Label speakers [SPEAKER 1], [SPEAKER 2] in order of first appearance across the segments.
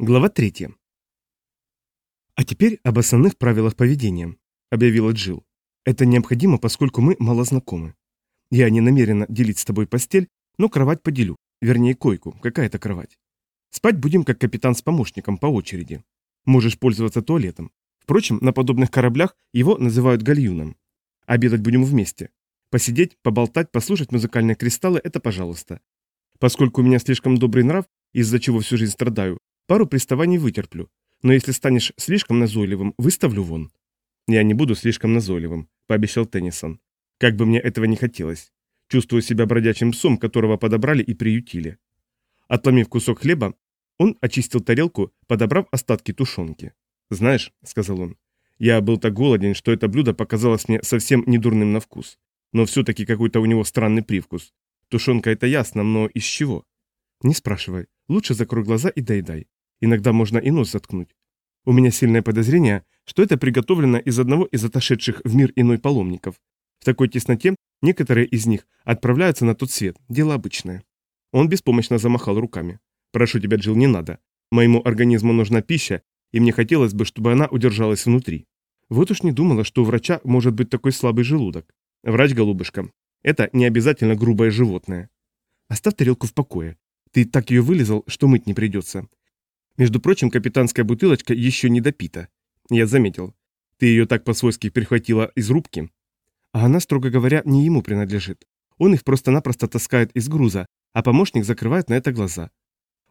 [SPEAKER 1] Глава 3. «А теперь об основных правилах поведения», — объявила Джилл. «Это необходимо, поскольку мы мало знакомы. Я не намерена делить с тобой постель, но кровать поделю, вернее койку, какая то кровать. Спать будем как капитан с помощником по очереди. Можешь пользоваться туалетом. Впрочем, на подобных кораблях его называют гальюном. Обедать будем вместе. Посидеть, поболтать, послушать музыкальные кристаллы – это пожалуйста. Поскольку у меня слишком добрый нрав, из-за чего всю жизнь страдаю, Пару приставаний вытерплю, но если станешь слишком назойливым, выставлю вон. Я не буду слишком назойливым, пообещал Теннисон. Как бы мне этого не хотелось. Чувствую себя бродячим псом, которого подобрали и приютили. Отломив кусок хлеба, он очистил тарелку, подобрав остатки тушенки. «Знаешь», — сказал он, — «я был так голоден, что это блюдо показалось мне совсем недурным на вкус. Но все-таки какой-то у него странный привкус. Тушенка это ясно, но из чего?» «Не спрашивай. Лучше закрой глаза и дай-дай. Иногда можно и нос заткнуть. У меня сильное подозрение, что это приготовлено из одного из отошедших в мир иной паломников. В такой тесноте некоторые из них отправляются на тот свет, дело обычное. Он беспомощно замахал руками. «Прошу тебя, Джилл, не надо. Моему организму нужна пища, и мне хотелось бы, чтобы она удержалась внутри». Вот уж не думала, что у врача может быть такой слабый желудок. Врач, голубушка, это не обязательно грубое животное. Оставь тарелку в покое. Ты так ее вылезал, что мыть не придется. Между прочим, капитанская бутылочка еще не допита. Я заметил. Ты ее так по-свойски перехватила из рубки. А она, строго говоря, не ему принадлежит. Он их просто-напросто таскает из груза, а помощник закрывает на это глаза.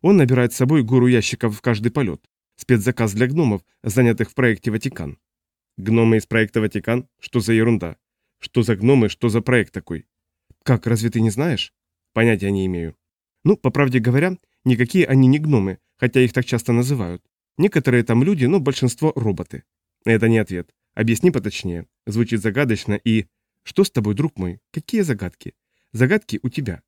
[SPEAKER 1] Он набирает с собой гору ящиков в каждый полет. Спецзаказ для гномов, занятых в проекте «Ватикан». Гномы из проекта «Ватикан»? Что за ерунда? Что за гномы, что за проект такой? Как, разве ты не знаешь? Понятия не имею. Ну, по правде говоря, никакие они не гномы, хотя их так часто называют. Некоторые там люди, но большинство роботы. Это не ответ. Объясни поточнее. Звучит загадочно и... Что с тобой, друг мой? Какие загадки? Загадки у тебя.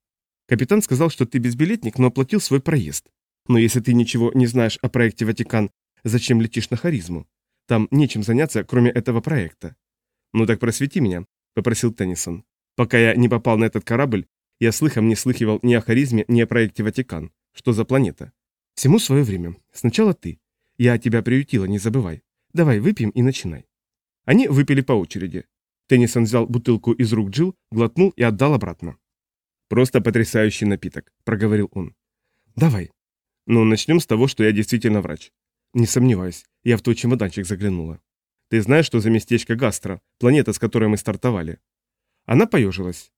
[SPEAKER 1] Капитан сказал, что ты безбилетник, но оплатил свой проезд. Но если ты ничего не знаешь о проекте «Ватикан», зачем летишь на харизму? Там нечем заняться, кроме этого проекта. Ну так просвети меня, попросил Теннисон. Пока я не попал на этот корабль, я слыхом не слыхивал ни о харизме, ни о проекте «Ватикан». Что за планета? Всему свое время. Сначала ты. Я тебя приютила, не забывай. Давай выпьем и начинай. Они выпили по очереди. Теннисон взял бутылку из рук Джилл, глотнул и отдал обратно. «Просто потрясающий напиток», — проговорил он. «Давай». «Ну, начнем с того, что я действительно врач». «Не сомневаюсь. Я в твой чемоданчик заглянула». «Ты знаешь, что за местечко Гастро, планета, с которой мы стартовали?» Она поежилась.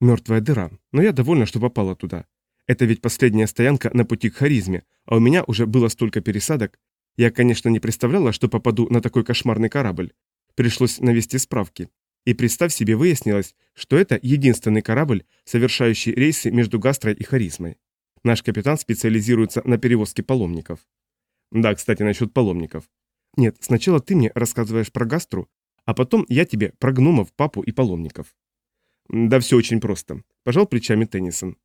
[SPEAKER 1] «Мертвая дыра, но я довольна, что попала туда. Это ведь последняя стоянка на пути к харизме, а у меня уже было столько пересадок. Я, конечно, не представляла, что попаду на такой кошмарный корабль. Пришлось навести справки. И представь себе, выяснилось, что это единственный корабль, совершающий рейсы между Гастрой и Харизмой. Наш капитан специализируется на перевозке паломников. Да, кстати, насчет паломников. Нет, сначала ты мне рассказываешь про Гастру, а потом я тебе про гномов, папу и паломников. Да все очень просто. Пожал плечами Теннисон.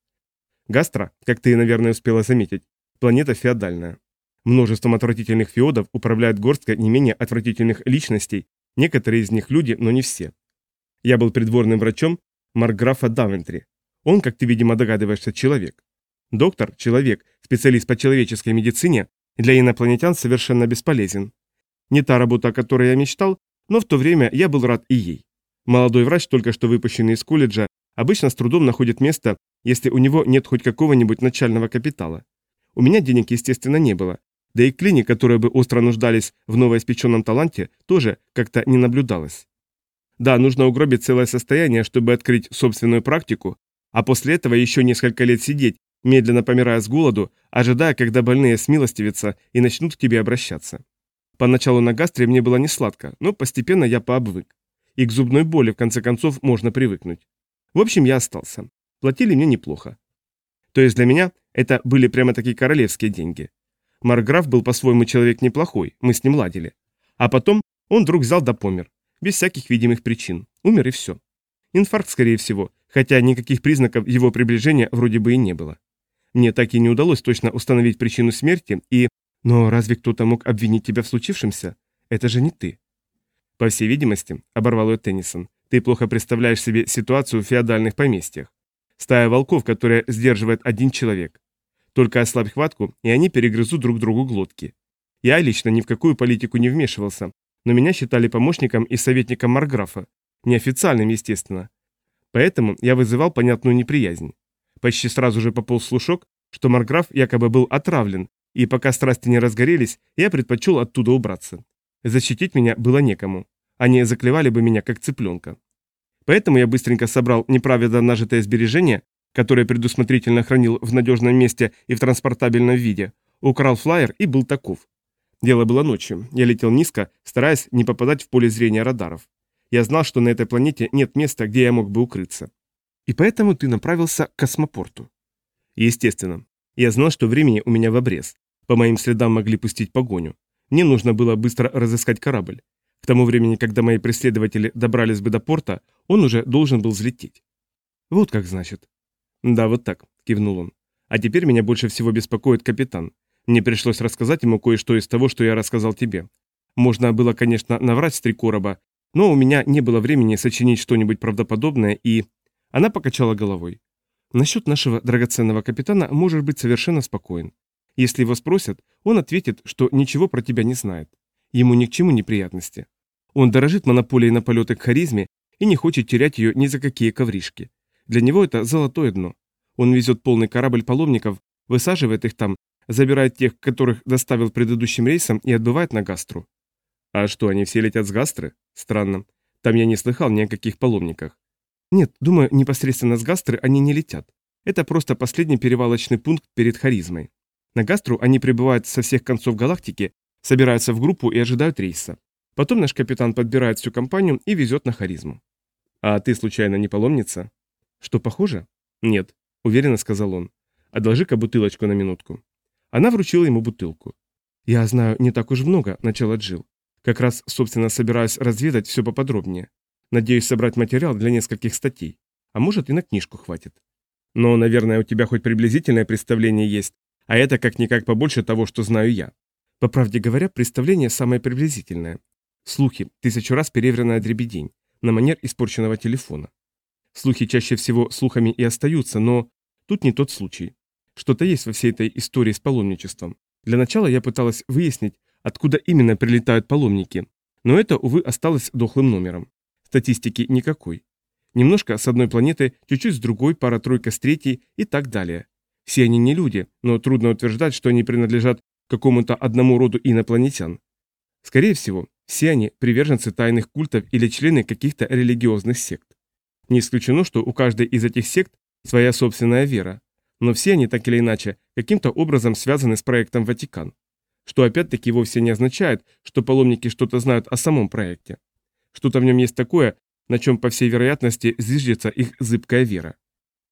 [SPEAKER 1] Гастра, как ты, наверное, успела заметить, планета феодальная. Множеством отвратительных феодов управляет горстка не менее отвратительных личностей, некоторые из них люди, но не все. Я был придворным врачом Марграфа Давентри. Он, как ты, видимо, догадываешься, человек. Доктор – человек, специалист по человеческой медицине, для инопланетян совершенно бесполезен. Не та работа, о которой я мечтал, но в то время я был рад и ей. Молодой врач, только что выпущенный из колледжа, обычно с трудом находит место если у него нет хоть какого-нибудь начального капитала. У меня денег, естественно, не было. Да и клиник, которые бы остро нуждались в новоиспеченном таланте, тоже как-то не наблюдалось. Да, нужно угробить целое состояние, чтобы открыть собственную практику, а после этого еще несколько лет сидеть, медленно помирая с голоду, ожидая, когда больные смилостивятся и начнут к тебе обращаться. Поначалу на гастре мне было не сладко, но постепенно я пообвык. И к зубной боли, в конце концов, можно привыкнуть. В общем, я остался. Платили мне неплохо. То есть для меня это были прямо такие королевские деньги. Марграф был по-своему человек неплохой, мы с ним ладили. А потом он вдруг взял да помер. Без всяких видимых причин. Умер и все. Инфаркт, скорее всего, хотя никаких признаков его приближения вроде бы и не было. Мне так и не удалось точно установить причину смерти, и... Но разве кто-то мог обвинить тебя в случившемся? Это же не ты. По всей видимости, оборвал ее Теннисон, ты плохо представляешь себе ситуацию в феодальных поместьях. Стая волков, которая сдерживает один человек. Только ослабь хватку, и они перегрызут друг другу глотки. Я лично ни в какую политику не вмешивался, но меня считали помощником и советником Марграфа. Неофициальным, естественно. Поэтому я вызывал понятную неприязнь. Почти сразу же пополз слушок, что Марграф якобы был отравлен, и пока страсти не разгорелись, я предпочел оттуда убраться. Защитить меня было некому. Они заклевали бы меня, как цыпленка. Поэтому я быстренько собрал неправедно нажитое сбережение, которое предусмотрительно хранил в надежном месте и в транспортабельном виде, украл флайер и был таков. Дело было ночью. Я летел низко, стараясь не попадать в поле зрения радаров. Я знал, что на этой планете нет места, где я мог бы укрыться. И поэтому ты направился к космопорту. Естественно. Я знал, что времени у меня в обрез. По моим следам могли пустить погоню. Мне нужно было быстро разыскать корабль. К тому времени, когда мои преследователи добрались бы до порта, он уже должен был взлететь. Вот как значит. Да, вот так, кивнул он. А теперь меня больше всего беспокоит капитан. Мне пришлось рассказать ему кое-что из того, что я рассказал тебе. Можно было, конечно, наврать с три короба, но у меня не было времени сочинить что-нибудь правдоподобное, и... Она покачала головой. Насчет нашего драгоценного капитана можешь быть совершенно спокоен. Если его спросят, он ответит, что ничего про тебя не знает. Ему ни к чему неприятности. Он дорожит монополией на полеты к харизме и не хочет терять ее ни за какие ковришки. Для него это золотое дно. Он везет полный корабль паломников, высаживает их там, забирает тех, которых доставил предыдущим рейсом и отбывает на гастру. А что, они все летят с гастры? Странно. Там я не слыхал ни о каких паломниках. Нет, думаю, непосредственно с гастры они не летят. Это просто последний перевалочный пункт перед харизмой. На гастру они прибывают со всех концов галактики, собираются в группу и ожидают рейса. Потом наш капитан подбирает всю компанию и везет на харизму. А ты случайно не паломница? Что, похоже? Нет, уверенно сказал он. Одолжи-ка бутылочку на минутку. Она вручила ему бутылку. Я знаю не так уж много, начала Джил. Как раз, собственно, собираюсь разведать все поподробнее. Надеюсь собрать материал для нескольких статей. А может и на книжку хватит. Но, наверное, у тебя хоть приблизительное представление есть, а это как-никак побольше того, что знаю я. По правде говоря, представление самое приблизительное. Слухи, тысячу раз переверенная дребедень, на манер испорченного телефона. Слухи чаще всего слухами и остаются, но тут не тот случай. Что-то есть во всей этой истории с паломничеством. Для начала я пыталась выяснить, откуда именно прилетают паломники, но это, увы, осталось дохлым номером. Статистики никакой. Немножко с одной планеты, чуть-чуть с другой, пара-тройка с третьей и так далее. Все они не люди, но трудно утверждать, что они принадлежат какому-то одному роду инопланетян. Скорее всего, все они приверженцы тайных культов или члены каких-то религиозных сект. Не исключено, что у каждой из этих сект своя собственная вера, но все они так или иначе каким-то образом связаны с проектом Ватикан. Что опять-таки вовсе не означает, что паломники что-то знают о самом проекте. Что-то в нем есть такое, на чем, по всей вероятности, зиждется их зыбкая вера.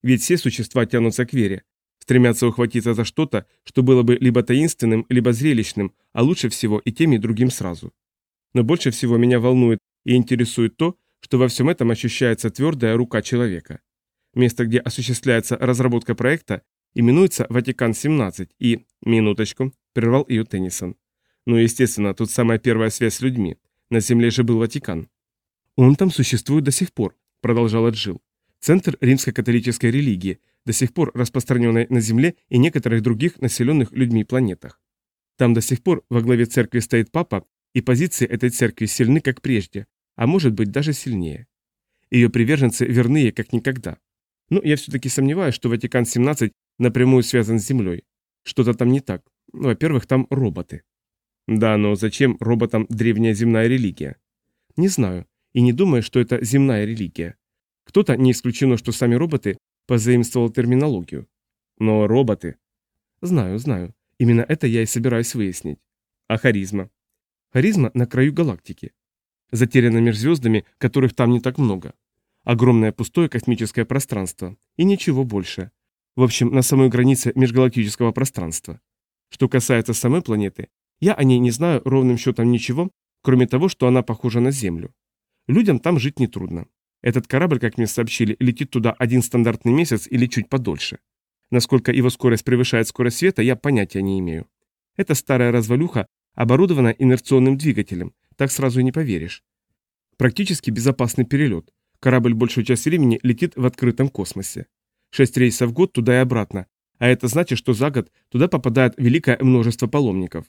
[SPEAKER 1] Ведь все существа тянутся к вере, стремятся ухватиться за что-то, что было бы либо таинственным, либо зрелищным, а лучше всего и тем, и другим сразу. Но больше всего меня волнует и интересует то, что во всем этом ощущается твердая рука человека. Место, где осуществляется разработка проекта, именуется Ватикан-17 и... Минуточку, прервал ее Теннисон. Ну, естественно, тут самая первая связь с людьми. На Земле же был Ватикан. Он там существует до сих пор, продолжала Джил. Центр римско-католической религии, до сих пор распространенной на Земле и некоторых других населенных людьми планетах. Там до сих пор во главе церкви стоит папа, и позиции этой церкви сильны, как прежде, а может быть даже сильнее. Ее приверженцы верные, как никогда. Но я все-таки сомневаюсь, что Ватикан-17 напрямую связан с Землей. Что-то там не так. Во-первых, там роботы. Да, но зачем роботам древняя земная религия? Не знаю, и не думаю, что это земная религия. Кто-то, не исключено, что сами роботы, позаимствовал терминологию. Но роботы... Знаю, знаю. Именно это я и собираюсь выяснить. А харизма? Харизма на краю галактики. Затеряна между звездами, которых там не так много. Огромное пустое космическое пространство. И ничего больше. В общем, на самой границе межгалактического пространства. Что касается самой планеты, я о ней не знаю ровным счетом ничего, кроме того, что она похожа на Землю. Людям там жить нетрудно. Этот корабль, как мне сообщили, летит туда один стандартный месяц или чуть подольше. Насколько его скорость превышает скорость света, я понятия не имею. Это старая развалюха оборудована инерционным двигателем, так сразу и не поверишь. Практически безопасный перелет. Корабль большую часть времени летит в открытом космосе. Шесть рейсов в год туда и обратно, А это значит, что за год туда попадает великое множество паломников.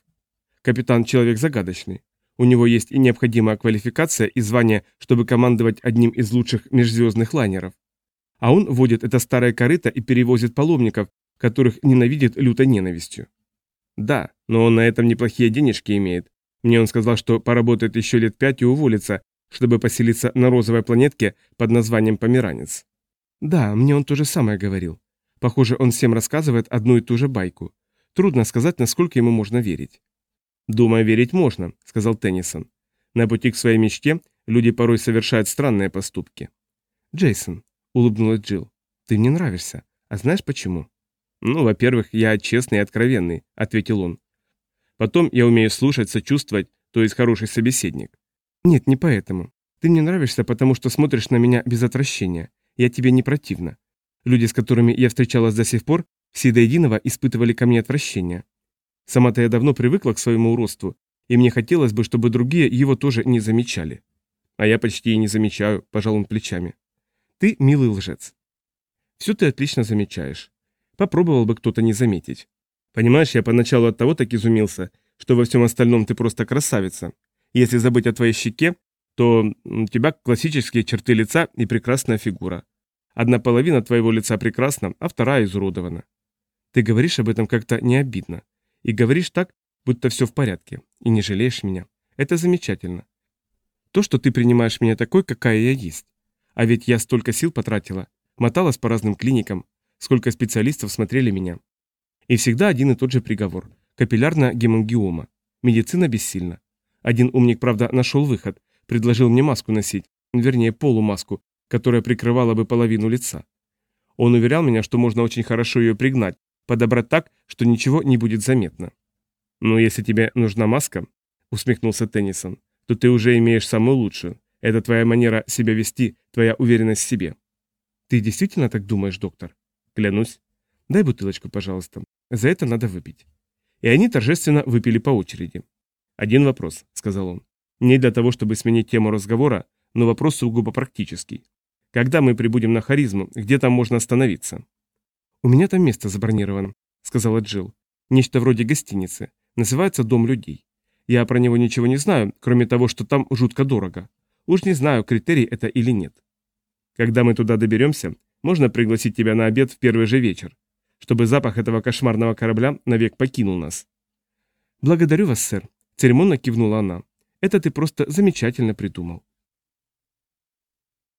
[SPEAKER 1] Капитан – человек загадочный. У него есть и необходимая квалификация и звание, чтобы командовать одним из лучших межзвездных лайнеров. А он водит это старое корыто и перевозит паломников, которых ненавидит лютой ненавистью. Да, но он на этом неплохие денежки имеет. Мне он сказал, что поработает еще лет пять и уволится, чтобы поселиться на розовой планетке под названием Померанец. Да, мне он то же самое говорил. Похоже, он всем рассказывает одну и ту же байку. Трудно сказать, насколько ему можно верить. «Думаю, верить можно», — сказал Теннисон. «На пути к своей мечте люди порой совершают странные поступки». «Джейсон», — улыбнулась Джилл, — «ты мне нравишься. А знаешь почему?» «Ну, во-первых, я честный и откровенный», — ответил он. «Потом я умею слушать, сочувствовать, то есть хороший собеседник». «Нет, не поэтому. Ты мне нравишься, потому что смотришь на меня без отвращения. Я тебе не противна. Люди, с которыми я встречалась до сих пор, все до единого испытывали ко мне отвращение. Сама-то я давно привыкла к своему уродству, и мне хотелось бы, чтобы другие его тоже не замечали. А я почти и не замечаю, пожал он плечами. Ты милый лжец. Все ты отлично замечаешь. Попробовал бы кто-то не заметить. Понимаешь, я поначалу от того так изумился, что во всем остальном ты просто красавица. Если забыть о твоей щеке, то у тебя классические черты лица и прекрасная фигура. Одна половина твоего лица прекрасна, а вторая изуродована. Ты говоришь об этом как-то не обидно. И говоришь так, будто все в порядке, и не жалеешь меня. Это замечательно. То, что ты принимаешь меня такой, какая я есть. А ведь я столько сил потратила, моталась по разным клиникам, сколько специалистов смотрели меня. И всегда один и тот же приговор. Капиллярная гемангиома. Медицина бессильна. Один умник, правда, нашел выход, предложил мне маску носить, вернее полумаску, которая прикрывала бы половину лица. Он уверял меня, что можно очень хорошо ее пригнать, подобрать так, что ничего не будет заметно. «Но если тебе нужна маска», — усмехнулся Теннисон, — «то ты уже имеешь самую лучшую. Это твоя манера себя вести, твоя уверенность в себе». «Ты действительно так думаешь, доктор?» «Клянусь». «Дай бутылочку, пожалуйста. За это надо выпить». И они торжественно выпили по очереди. «Один вопрос», — сказал он. «Не для того, чтобы сменить тему разговора, но вопрос сугубо практический. Когда мы прибудем на харизму, где там можно остановиться?» «У меня там место забронировано», — сказала Джилл. «Нечто вроде гостиницы. Называется «Дом людей». Я про него ничего не знаю, кроме того, что там жутко дорого. Уж не знаю, критерий это или нет. Когда мы туда доберемся, можно пригласить тебя на обед в первый же вечер, чтобы запах этого кошмарного корабля навек покинул нас». «Благодарю вас, сэр», — церемонно кивнула она. «Это ты просто замечательно придумал».